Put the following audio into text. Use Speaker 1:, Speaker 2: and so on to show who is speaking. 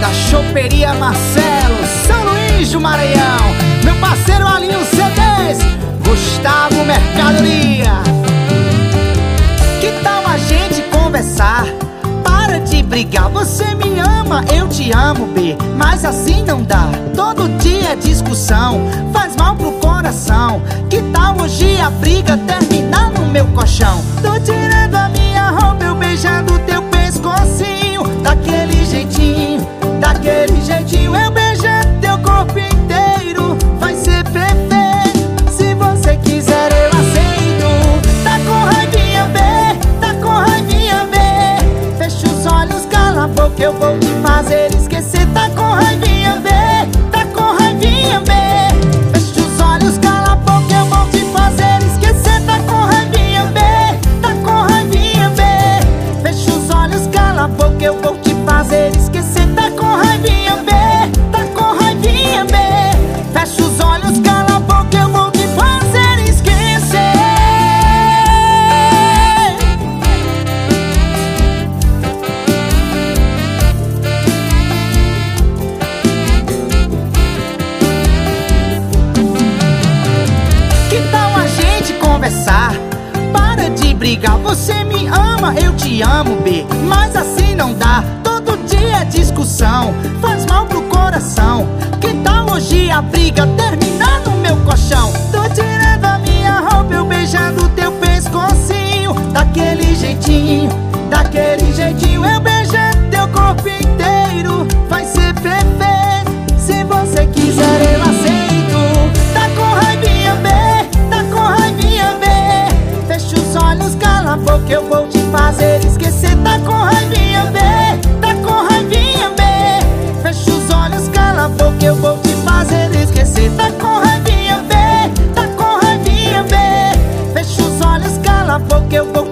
Speaker 1: da Choperia Marcelo, São Luís do Maranhão. Meu parceiro Alinho CDs, Gustavo Mercadoria. Que tal a gente conversar? Para de brigar, você me ama, eu te amo, B. Mas assim não dá, todo dia é discussão, faz mal pro coração. Que tal hoje a briga terminar no meu colchão? Fazer esquecer. Brigar, você me ama, eu te amo, B. Mas assim não dá, todo dia é discussão, faz mal pro coração. Que tal hoje a briga terminar no meu colchão? Tô tirando a minha roupa, eu beijando teu pescocinho, daquele jeitinho, daquele que eu vou